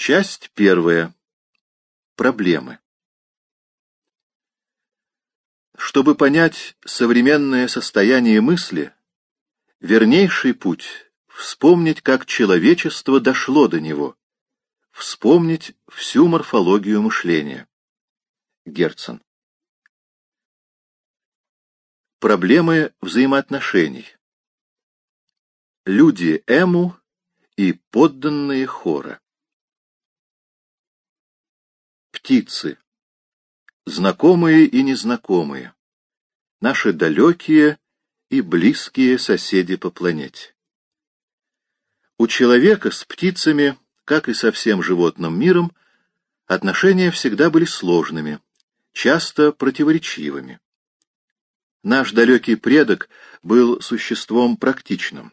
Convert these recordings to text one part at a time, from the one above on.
Часть первая. Проблемы. Чтобы понять современное состояние мысли, вернейший путь — вспомнить, как человечество дошло до него, вспомнить всю морфологию мышления. Герцен. Проблемы взаимоотношений. Люди Эму и подданные Хора. Птицы. Знакомые и незнакомые. Наши далекие и близкие соседи по планете. У человека с птицами, как и со всем животным миром, отношения всегда были сложными, часто противоречивыми. Наш далекий предок был существом практичным.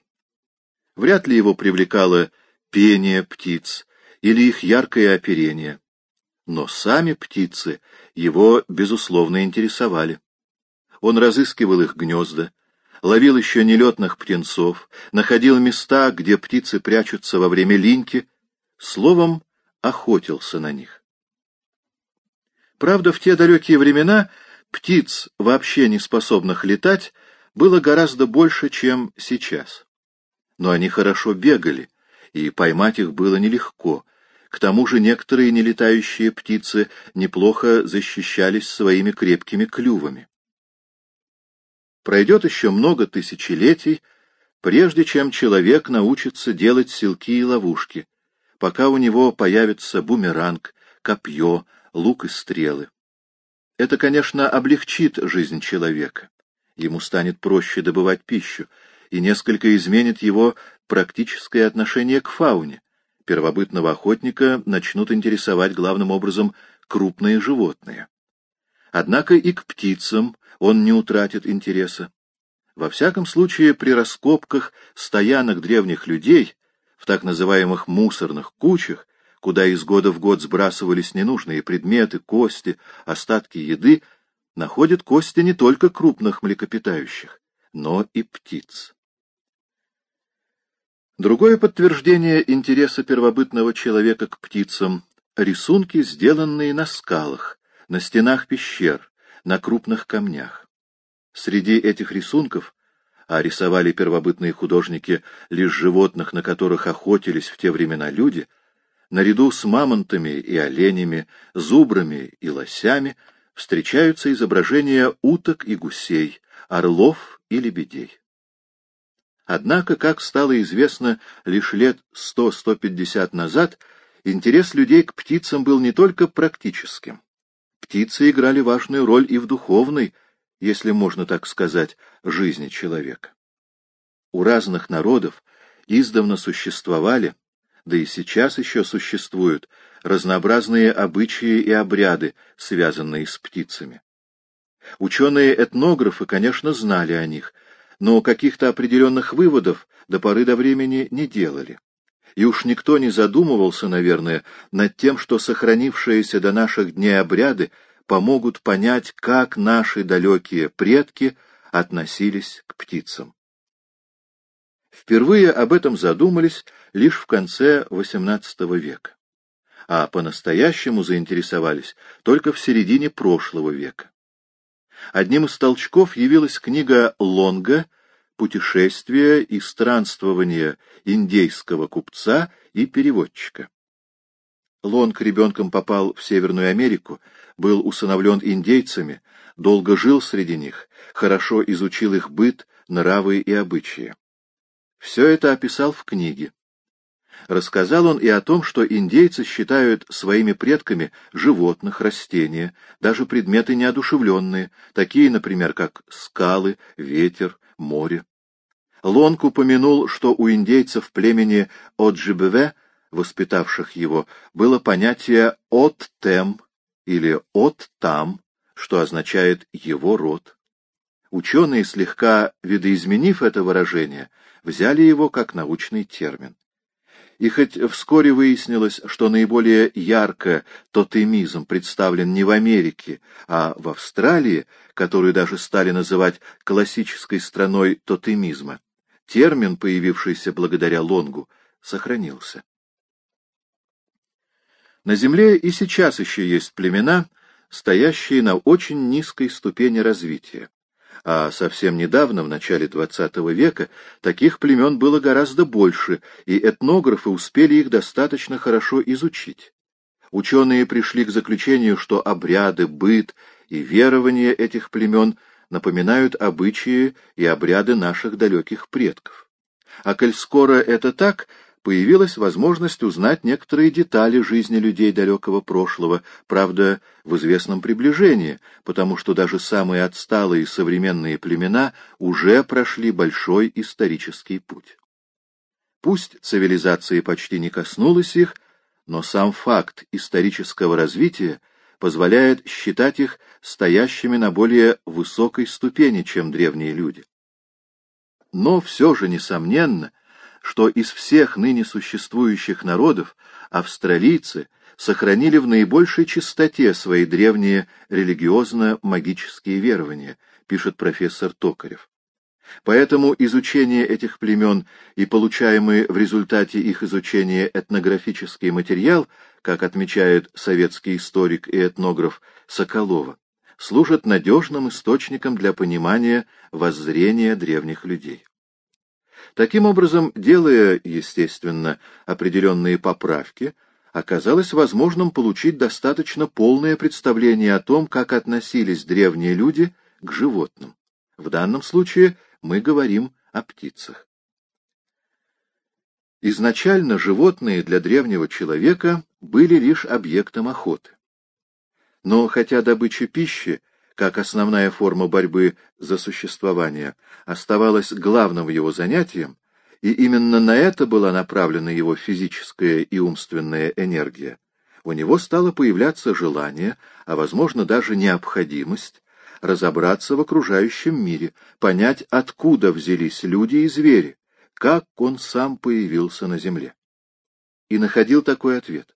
Вряд ли его привлекало пение птиц или их яркое оперение но сами птицы его, безусловно, интересовали. Он разыскивал их гнезда, ловил еще нелетных птенцов, находил места, где птицы прячутся во время линьки, словом, охотился на них. Правда, в те далекие времена птиц, вообще не способных летать, было гораздо больше, чем сейчас. Но они хорошо бегали, и поймать их было нелегко — к тому же некоторые нелетающие птицы неплохо защищались своими крепкими клювами. Пройдет еще много тысячелетий, прежде чем человек научится делать селки и ловушки, пока у него появится бумеранг, копье, лук и стрелы. Это, конечно, облегчит жизнь человека. Ему станет проще добывать пищу и несколько изменит его практическое отношение к фауне первобытного охотника начнут интересовать главным образом крупные животные. Однако и к птицам он не утратит интереса. Во всяком случае, при раскопках стоянок древних людей, в так называемых мусорных кучах, куда из года в год сбрасывались ненужные предметы, кости, остатки еды, находят кости не только крупных млекопитающих, но и птиц. Другое подтверждение интереса первобытного человека к птицам — рисунки, сделанные на скалах, на стенах пещер, на крупных камнях. Среди этих рисунков, а рисовали первобытные художники лишь животных, на которых охотились в те времена люди, наряду с мамонтами и оленями, зубрами и лосями встречаются изображения уток и гусей, орлов и лебедей. Однако, как стало известно лишь лет сто-сто назад, интерес людей к птицам был не только практическим. Птицы играли важную роль и в духовной, если можно так сказать, жизни человека. У разных народов издавна существовали, да и сейчас еще существуют, разнообразные обычаи и обряды, связанные с птицами. Ученые-этнографы, конечно, знали о них — но каких-то определенных выводов до поры до времени не делали. И уж никто не задумывался, наверное, над тем, что сохранившиеся до наших дней обряды помогут понять, как наши далекие предки относились к птицам. Впервые об этом задумались лишь в конце XVIII века, а по-настоящему заинтересовались только в середине прошлого века. Одним из толчков явилась книга Лонга «Путешествие и странствование индейского купца и переводчика». Лонг ребенком попал в Северную Америку, был усыновлен индейцами, долго жил среди них, хорошо изучил их быт, нравы и обычаи. Все это описал в книге. Рассказал он и о том, что индейцы считают своими предками животных, растения, даже предметы неодушевленные, такие, например, как скалы, ветер, море. Лонг упомянул, что у индейцев племени Оджибеве, воспитавших его, было понятие «от-тем» или «от-там», что означает «его род». Ученые, слегка видоизменив это выражение, взяли его как научный термин. И хоть вскоре выяснилось, что наиболее ярко тотемизм представлен не в Америке, а в Австралии, которую даже стали называть классической страной тотемизма, термин, появившийся благодаря Лонгу, сохранился. На Земле и сейчас еще есть племена, стоящие на очень низкой ступени развития. А совсем недавно, в начале XX века, таких племен было гораздо больше, и этнографы успели их достаточно хорошо изучить. Ученые пришли к заключению, что обряды, быт и верования этих племен напоминают обычаи и обряды наших далеких предков. А коль скоро это так, появилась возможность узнать некоторые детали жизни людей далекого прошлого, правда, в известном приближении, потому что даже самые отсталые современные племена уже прошли большой исторический путь. Пусть цивилизация почти не коснулась их, но сам факт исторического развития позволяет считать их стоящими на более высокой ступени, чем древние люди. Но все же, несомненно, что из всех ныне существующих народов австралийцы сохранили в наибольшей чистоте свои древние религиозно-магические верования, пишет профессор Токарев. Поэтому изучение этих племен и получаемый в результате их изучения этнографический материал, как отмечает советский историк и этнограф Соколова, служат надежным источником для понимания воззрения древних людей. Таким образом, делая, естественно, определенные поправки, оказалось возможным получить достаточно полное представление о том, как относились древние люди к животным. В данном случае мы говорим о птицах. Изначально животные для древнего человека были лишь объектом охоты. Но хотя добыча пищи как основная форма борьбы за существование, оставалась главным его занятием, и именно на это была направлена его физическая и умственная энергия, у него стало появляться желание, а, возможно, даже необходимость, разобраться в окружающем мире, понять, откуда взялись люди и звери, как он сам появился на земле. И находил такой ответ.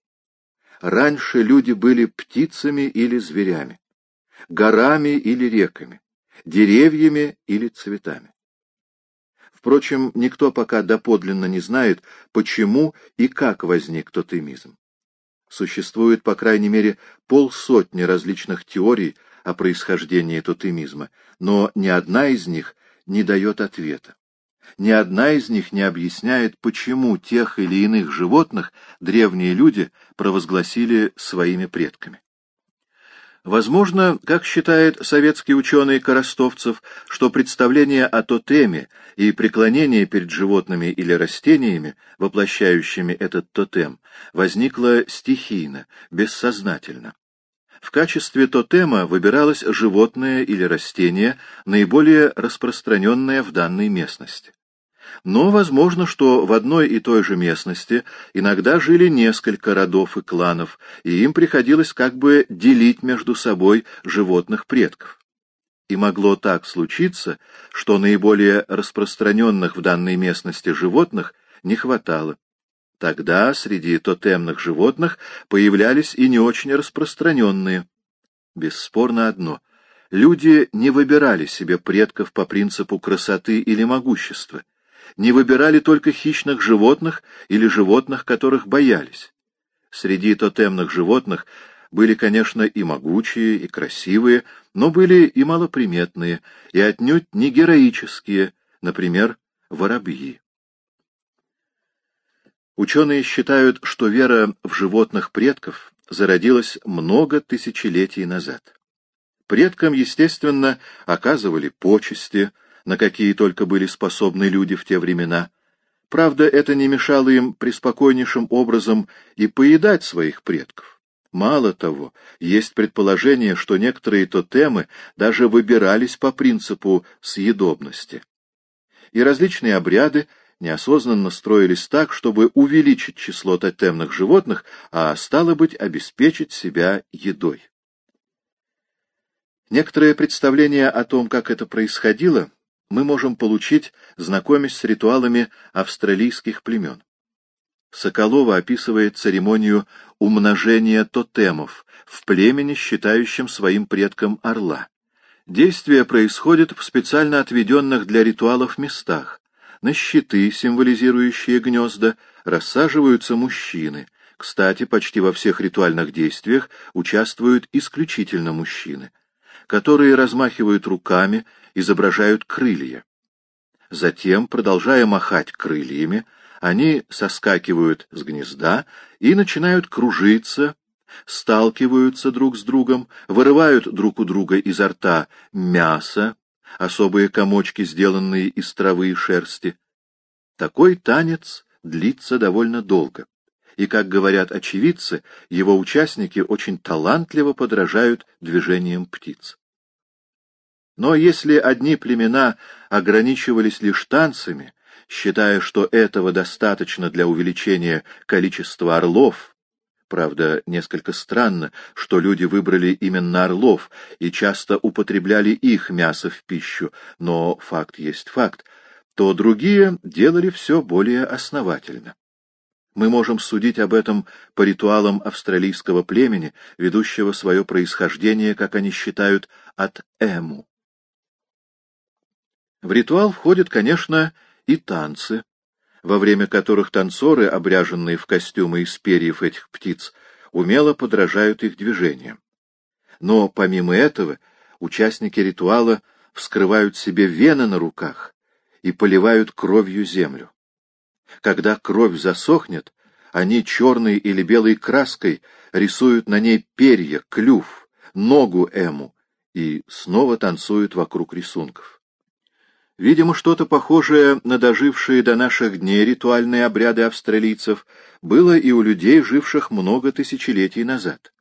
Раньше люди были птицами или зверями горами или реками, деревьями или цветами. Впрочем, никто пока доподлинно не знает, почему и как возник тотемизм. Существует, по крайней мере, полсотни различных теорий о происхождении тотемизма, но ни одна из них не дает ответа. Ни одна из них не объясняет, почему тех или иных животных древние люди провозгласили своими предками. Возможно, как считает советский ученый Коростовцев, что представление о тотеме и преклонение перед животными или растениями, воплощающими этот тотем, возникло стихийно, бессознательно. В качестве тотема выбиралось животное или растение, наиболее распространенное в данной местности. Но возможно, что в одной и той же местности иногда жили несколько родов и кланов, и им приходилось как бы делить между собой животных предков. И могло так случиться, что наиболее распространенных в данной местности животных не хватало. Тогда среди тотемных животных появлялись и не очень распространенные. Бесспорно одно — люди не выбирали себе предков по принципу красоты или могущества не выбирали только хищных животных или животных, которых боялись. Среди тотемных животных были, конечно, и могучие, и красивые, но были и малоприметные, и отнюдь не героические, например, воробьи. Ученые считают, что вера в животных предков зародилась много тысячелетий назад. Предкам, естественно, оказывали почести, на какие только были способны люди в те времена. Правда, это не мешало им преспокойнейшим образом и поедать своих предков. Мало того, есть предположение, что некоторые тотемы даже выбирались по принципу съедобности. И различные обряды неосознанно строились так, чтобы увеличить число тотемных животных, а, стало быть, обеспечить себя едой. Некоторое представление о том, как это происходило, мы можем получить, знакомясь с ритуалами австралийских племен. Соколова описывает церемонию умножения тотемов в племени, считающем своим предком орла. Действие происходит в специально отведенных для ритуалов местах. На щиты, символизирующие гнезда, рассаживаются мужчины, Кстати, почти во всех ритуальных действиях участвуют исключительно мужчины, которые размахивают руками, изображают крылья. Затем, продолжая махать крыльями, они соскакивают с гнезда и начинают кружиться, сталкиваются друг с другом, вырывают друг у друга изо рта мясо, особые комочки, сделанные из травы и шерсти. Такой танец длится довольно долго, и, как говорят очевидцы, его участники очень талантливо подражают движениям птиц. Но если одни племена ограничивались лишь танцами, считая, что этого достаточно для увеличения количества орлов, правда, несколько странно, что люди выбрали именно орлов и часто употребляли их мясо в пищу, но факт есть факт, то другие делали все более основательно. Мы можем судить об этом по ритуалам австралийского племени, ведущего свое происхождение, как они считают, от Эму. В ритуал входят, конечно, и танцы, во время которых танцоры, обряженные в костюмы из перьев этих птиц, умело подражают их движениям. Но помимо этого участники ритуала вскрывают себе вены на руках и поливают кровью землю. Когда кровь засохнет, они черной или белой краской рисуют на ней перья, клюв, ногу Эму и снова танцуют вокруг рисунков. Видимо, что-то похожее на дожившие до наших дней ритуальные обряды австралийцев было и у людей, живших много тысячелетий назад.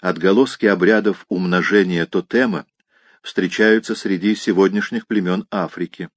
Отголоски обрядов умножения тотема встречаются среди сегодняшних племен Африки.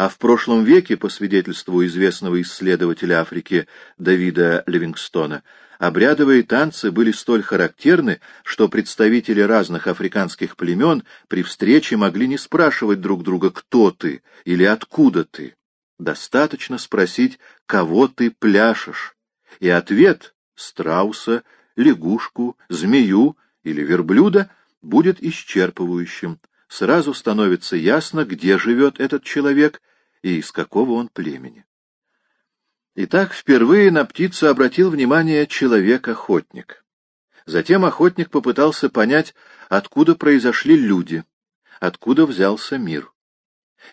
А в прошлом веке, по свидетельству известного исследователя Африки Давида Ливингстона, Обрядовые танцы были столь характерны, что представители разных африканских племен при встрече могли не спрашивать друг друга «кто ты» или «откуда ты?». Достаточно спросить «кого ты пляшешь?» И ответ «страуса», «лягушку», «змею» или «верблюда» будет исчерпывающим. Сразу становится ясно, где живет этот человек и из какого он племени. Итак, впервые на птицу обратил внимание человек-охотник. Затем охотник попытался понять, откуда произошли люди, откуда взялся мир.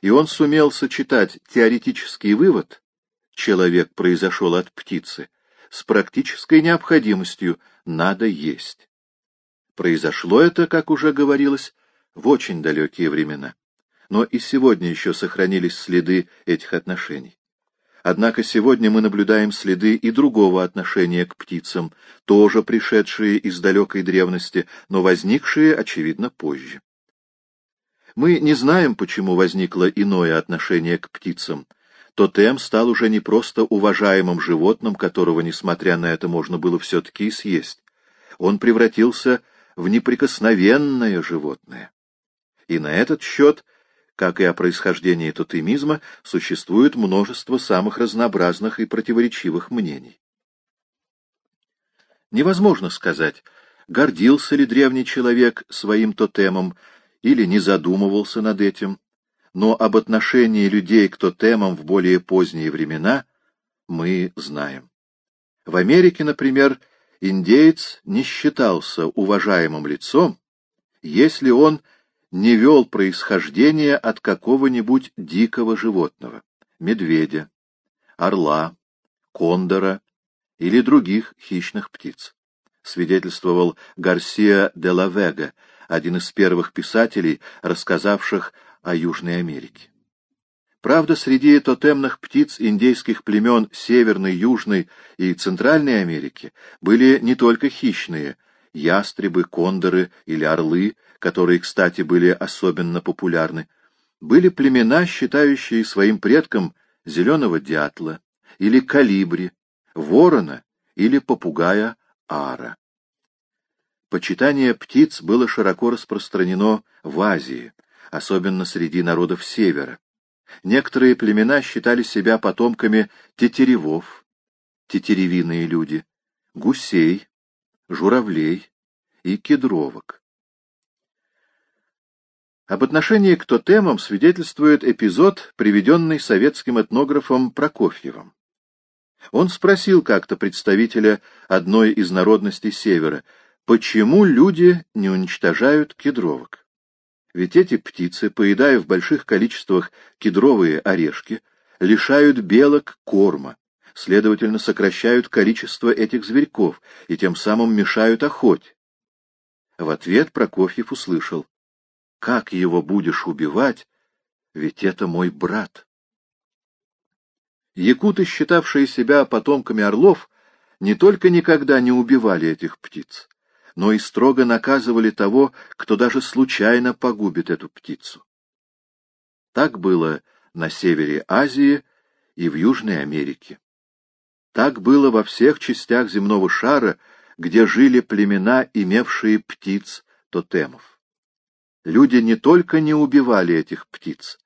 И он сумел сочетать теоретический вывод «человек произошел от птицы» с практической необходимостью «надо есть». Произошло это, как уже говорилось, в очень далекие времена. Но и сегодня еще сохранились следы этих отношений. Однако сегодня мы наблюдаем следы и другого отношения к птицам, тоже пришедшие из далекой древности, но возникшие, очевидно, позже. Мы не знаем, почему возникло иное отношение к птицам. Тотем стал уже не просто уважаемым животным, которого, несмотря на это, можно было все-таки и съесть. Он превратился в неприкосновенное животное. И на этот счет – как и о происхождении тотемизма, существует множество самых разнообразных и противоречивых мнений. Невозможно сказать, гордился ли древний человек своим тотемом или не задумывался над этим, но об отношении людей к тотемам в более поздние времена мы знаем. В Америке, например, индеец не считался уважаемым лицом, если он не вел происхождение от какого-нибудь дикого животного — медведя, орла, кондора или других хищных птиц. Свидетельствовал Гарсия де ла Вега, один из первых писателей, рассказавших о Южной Америке. Правда, среди тотемных птиц индейских племен Северной, Южной и Центральной Америки были не только хищные, ястребы, кондоры или орлы, которые, кстати, были особенно популярны, были племена, считающие своим предком зеленого дятла или калибри, ворона или попугая ара. Почитание птиц было широко распространено в Азии, особенно среди народов Севера. Некоторые племена считали себя потомками тетеревов, тетеревиные люди, гусей, журавлей и кедровок. Об отношении к тотемам свидетельствует эпизод, приведенный советским этнографом Прокофьевым. Он спросил как-то представителя одной из народностей Севера, почему люди не уничтожают кедровок. Ведь эти птицы, поедая в больших количествах кедровые орешки, лишают белок корма, следовательно, сокращают количество этих зверьков и тем самым мешают охоте. В ответ Прокофьев услышал, «Как его будешь убивать, ведь это мой брат». Якуты, считавшие себя потомками орлов, не только никогда не убивали этих птиц, но и строго наказывали того, кто даже случайно погубит эту птицу. Так было на севере Азии и в Южной Америке. Так было во всех частях земного шара, где жили племена, имевшие птиц тотемов. Люди не только не убивали этих птиц,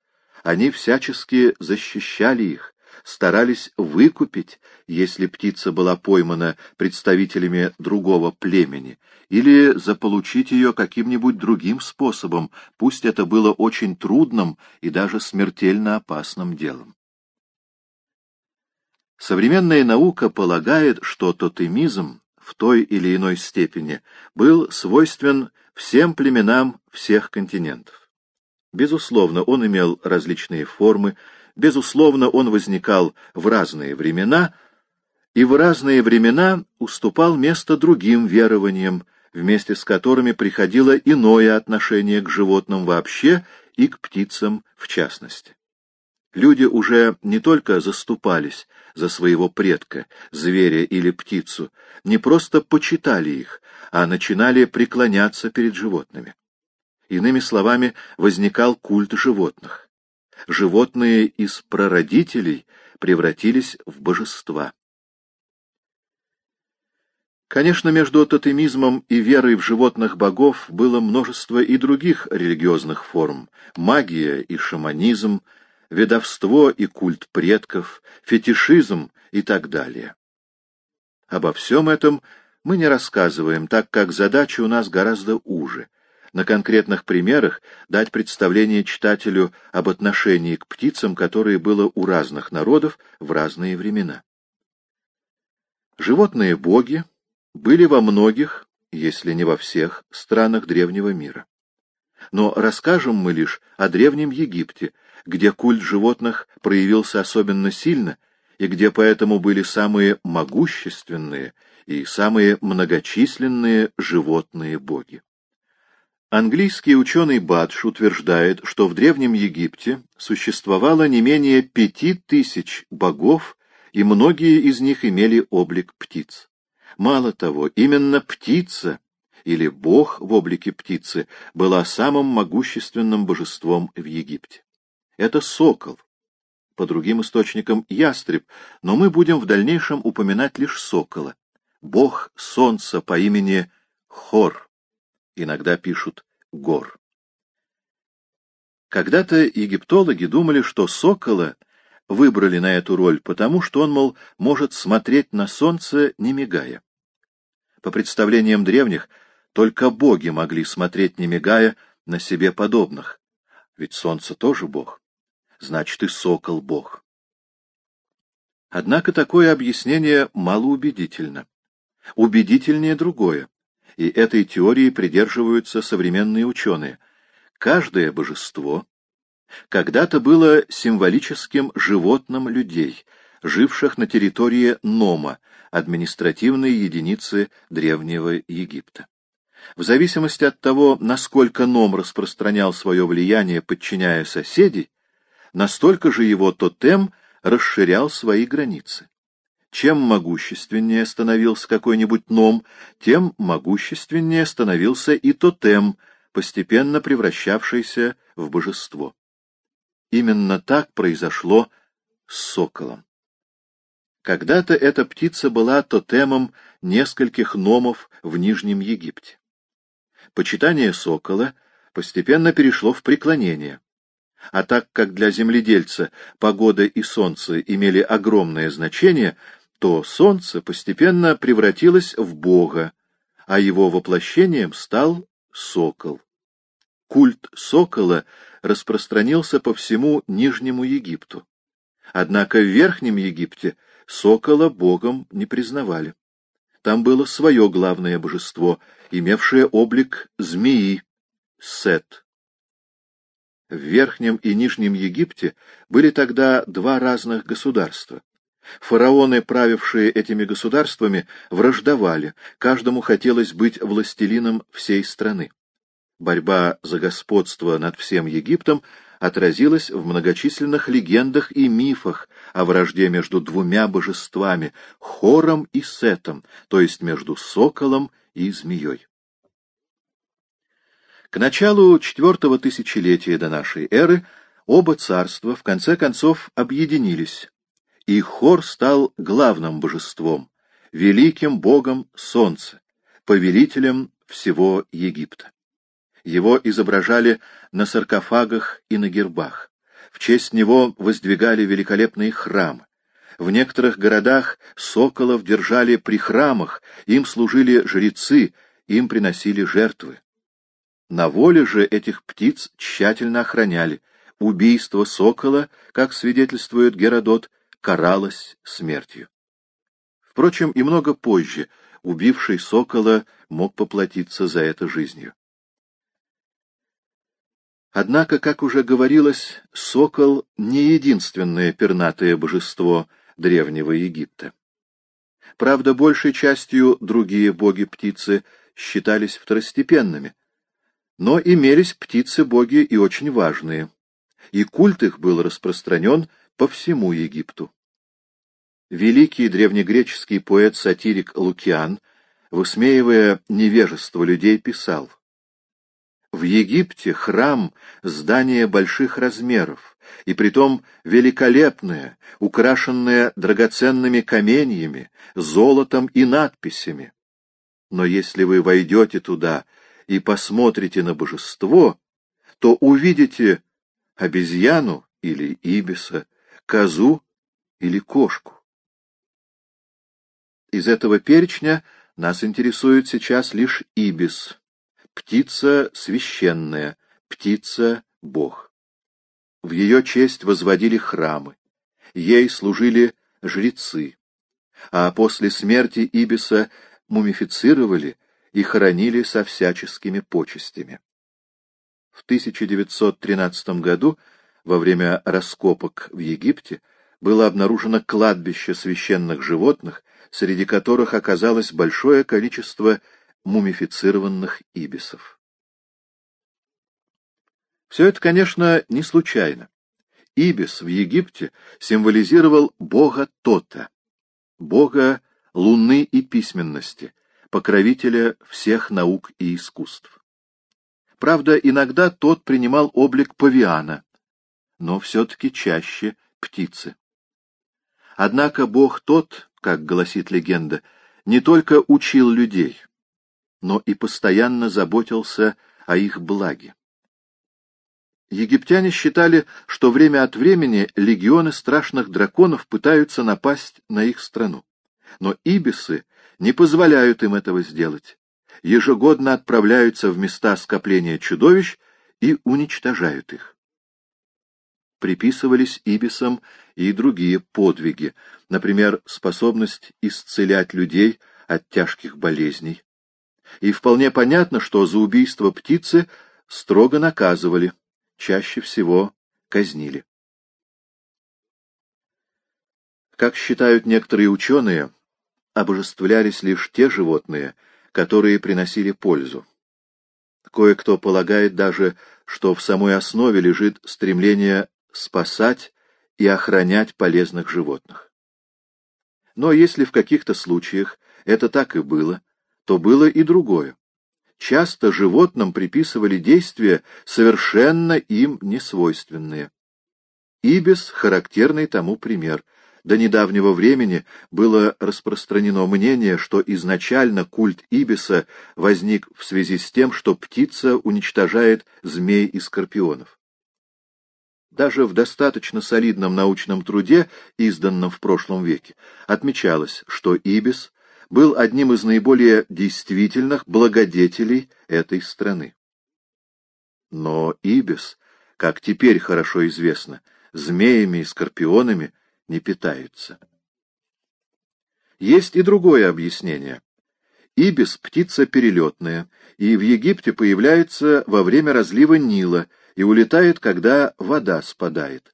они всячески защищали их, старались выкупить, если птица была поймана представителями другого племени, или заполучить ее каким-нибудь другим способом, пусть это было очень трудным и даже смертельно опасным делом. Современная наука полагает, что тотемизм в той или иной степени был свойствен всем племенам всех континентов. Безусловно, он имел различные формы, Безусловно, он возникал в разные времена, и в разные времена уступал место другим верованиям, вместе с которыми приходило иное отношение к животным вообще и к птицам в частности. Люди уже не только заступались за своего предка, зверя или птицу, не просто почитали их, а начинали преклоняться перед животными. Иными словами, возникал культ животных животные из прародителей превратились в божества. Конечно, между тотемизмом и верой в животных богов было множество и других религиозных форм — магия и шаманизм, ведовство и культ предков, фетишизм и так далее. Обо всем этом мы не рассказываем, так как задача у нас гораздо уже — на конкретных примерах дать представление читателю об отношении к птицам, которое было у разных народов в разные времена. Животные боги были во многих, если не во всех, странах древнего мира. Но расскажем мы лишь о Древнем Египте, где культ животных проявился особенно сильно и где поэтому были самые могущественные и самые многочисленные животные боги. Английский ученый Бадш утверждает, что в Древнем Египте существовало не менее пяти тысяч богов, и многие из них имели облик птиц. Мало того, именно птица, или бог в облике птицы, была самым могущественным божеством в Египте. Это сокол. По другим источникам ястреб, но мы будем в дальнейшем упоминать лишь сокола. Бог солнца по имени Хор иногда пишут гор. Когда-то египтологи думали, что сокола выбрали на эту роль потому, что он, мол, может смотреть на солнце, не мигая. По представлениям древних, только боги могли смотреть, не мигая, на себе подобных. Ведь солнце тоже бог. Значит, и сокол бог. Однако такое объяснение малоубедительно. Убедительнее другое и этой теории придерживаются современные ученые. Каждое божество когда-то было символическим животным людей, живших на территории Нома, административной единицы Древнего Египта. В зависимости от того, насколько Ном распространял свое влияние, подчиняя соседей, настолько же его тотем расширял свои границы. Чем могущественнее становился какой-нибудь ном, тем могущественнее становился и тотем, постепенно превращавшийся в божество. Именно так произошло с соколом. Когда-то эта птица была тотемом нескольких номов в Нижнем Египте. Почитание сокола постепенно перешло в преклонение. А так как для земледельца погода и солнце имели огромное значение, то солнце постепенно превратилось в бога, а его воплощением стал сокол. Культ сокола распространился по всему Нижнему Египту. Однако в Верхнем Египте сокола богом не признавали. Там было свое главное божество, имевшее облик змеи — Сет. В Верхнем и Нижнем Египте были тогда два разных государства. Фараоны, правившие этими государствами, враждовали, каждому хотелось быть властелином всей страны. Борьба за господство над всем Египтом отразилась в многочисленных легендах и мифах о вражде между двумя божествами — Хором и Сетом, то есть между соколом и змеей. К началу четвертого тысячелетия до нашей эры оба царства в конце концов объединились, и Хор стал главным божеством, великим богом солнца, повелителем всего Египта. Его изображали на саркофагах и на гербах. В честь него воздвигали великолепные храмы. В некоторых городах соколов держали при храмах, им служили жрецы, им приносили жертвы. На воле же этих птиц тщательно охраняли. Убийство сокола, как свидетельствует Геродот, каралось смертью. Впрочем, и много позже убивший сокола мог поплатиться за это жизнью. Однако, как уже говорилось, сокол — не единственное пернатое божество Древнего Египта. Правда, большей частью другие боги-птицы считались второстепенными, но имелись птицы-боги и очень важные, и культ их был распространен по всему Египту. Великий древнегреческий поэт-сатирик Лукиан, высмеивая невежество людей, писал «В Египте храм — здание больших размеров, и притом великолепное, украшенное драгоценными каменьями, золотом и надписями. Но если вы войдете туда и посмотрите на божество, то увидите обезьяну или ибиса, козу или кошку. Из этого перечня нас интересует сейчас лишь ибис, птица священная, птица-бог. В ее честь возводили храмы, ей служили жрецы, а после смерти ибиса мумифицировали и хоронили со всяческими почестями. В 1913 году, во время раскопок в Египте, было обнаружено кладбище священных животных, среди которых оказалось большое количество мумифицированных ибисов. Все это, конечно, не случайно. Ибис в Египте символизировал бога Тота, бога луны и письменности, покровителя всех наук и искусств. Правда, иногда тот принимал облик павиана, но все-таки чаще птицы. Однако бог тот, как гласит легенда, не только учил людей, но и постоянно заботился о их благе. Египтяне считали, что время от времени легионы страшных драконов пытаются напасть на их страну. Но ибисы не позволяют им этого сделать. Ежегодно отправляются в места скопления чудовищ и уничтожают их приписывались ибисам и другие подвиги, например, способность исцелять людей от тяжких болезней. И вполне понятно, что за убийство птицы строго наказывали, чаще всего казнили. Как считают некоторые ученые, обожествлялись лишь те животные, которые приносили пользу. Кое-кто полагает даже, что в самой основе лежит стремление спасать и охранять полезных животных. Но если в каких-то случаях это так и было, то было и другое. Часто животным приписывали действия, совершенно им несвойственные. Ибис — характерный тому пример. До недавнего времени было распространено мнение, что изначально культ Ибиса возник в связи с тем, что птица уничтожает змей и скорпионов. Даже в достаточно солидном научном труде, изданном в прошлом веке, отмечалось, что Ибис был одним из наиболее действительных благодетелей этой страны. Но Ибис, как теперь хорошо известно, змеями и скорпионами не питаются. Есть и другое объяснение. Ибис — птица перелетная, и в Египте появляется во время разлива Нила и улетает, когда вода спадает.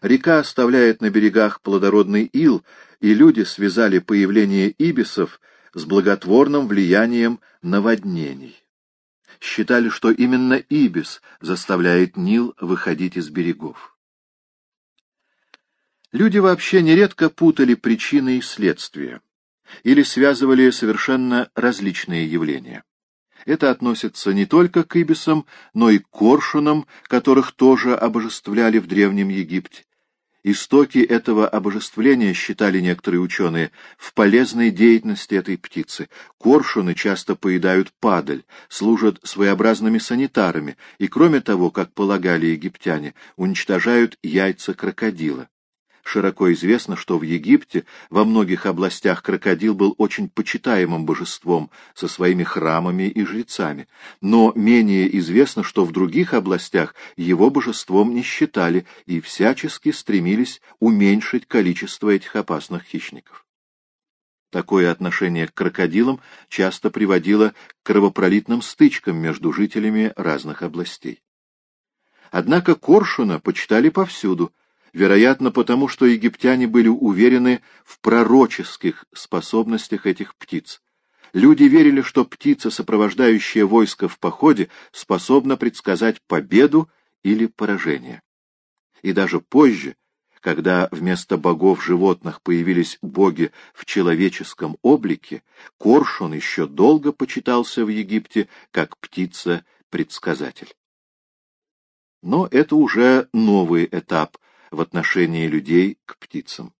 Река оставляет на берегах плодородный ил, и люди связали появление ибисов с благотворным влиянием наводнений. Считали, что именно ибис заставляет Нил выходить из берегов. Люди вообще нередко путали причины и следствия или связывали совершенно различные явления. Это относится не только к ибисам, но и к коршунам, которых тоже обожествляли в Древнем Египте. Истоки этого обожествления, считали некоторые ученые, в полезной деятельности этой птицы. Коршуны часто поедают падаль, служат своеобразными санитарами и, кроме того, как полагали египтяне, уничтожают яйца крокодила. Широко известно, что в Египте во многих областях крокодил был очень почитаемым божеством со своими храмами и жрецами, но менее известно, что в других областях его божеством не считали и всячески стремились уменьшить количество этих опасных хищников. Такое отношение к крокодилам часто приводило к кровопролитным стычкам между жителями разных областей. Однако коршуна почитали повсюду, вероятно, потому что египтяне были уверены в пророческих способностях этих птиц. Люди верили, что птица, сопровождающая войско в походе, способна предсказать победу или поражение. И даже позже, когда вместо богов животных появились боги в человеческом облике, коршун еще долго почитался в Египте как птица-предсказатель. Но это уже новый этап в отношении людей к птицам.